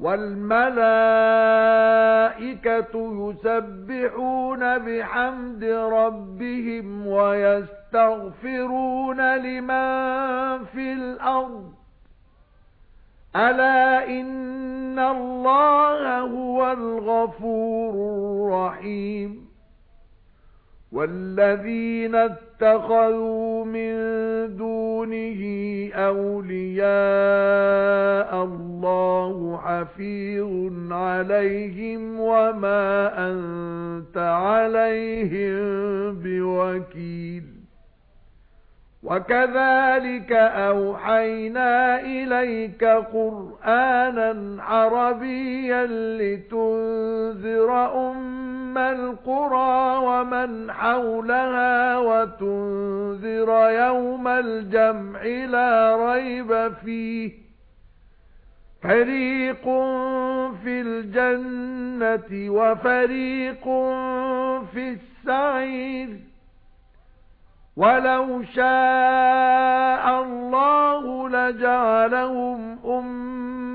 وَالْمَلَائِكَةُ يُسَبِّحُونَ بِحَمْدِ رَبِّهِمْ وَيَسْتَغْفِرُونَ لِمَن فِي الْأَرْضِ. أَلَا إِنَّ اللَّهَ هُوَ الْغَفُورُ الرَّحِيمُ. وَالَّذِينَ اتَّخَذُوا مِن دُونِهِ أَوْلِيَاءَ اللَّهُ حَفِيظٌ عَلَيْهِمْ وَمَا أَنْتَ عَلَيْهِمْ بِوَكِيلٍ. وَكَذَلِكَ أَوْحَيْنَا إِلَيْكَ قُرْآنًا عَرَبِيًّا لِتُنذِرَ الْقُرَى وَمَنْ حَوْلَهَا وَتُنذِرَ يَوْمَ الْجَمْعِ لَا رَيْبَ فِيهِ. فَرِيقٌ فِي الْجَنَّةِ وَفَرِيقٌ فِي السَّعِيرِ. وَلَوْ شَاءَ اللَّهُ لَجَعَلَهُمْ أُمَّةً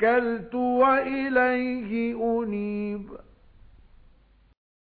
تَوَكَّلْتُ وَإِلَيْهِ أُنِيبُ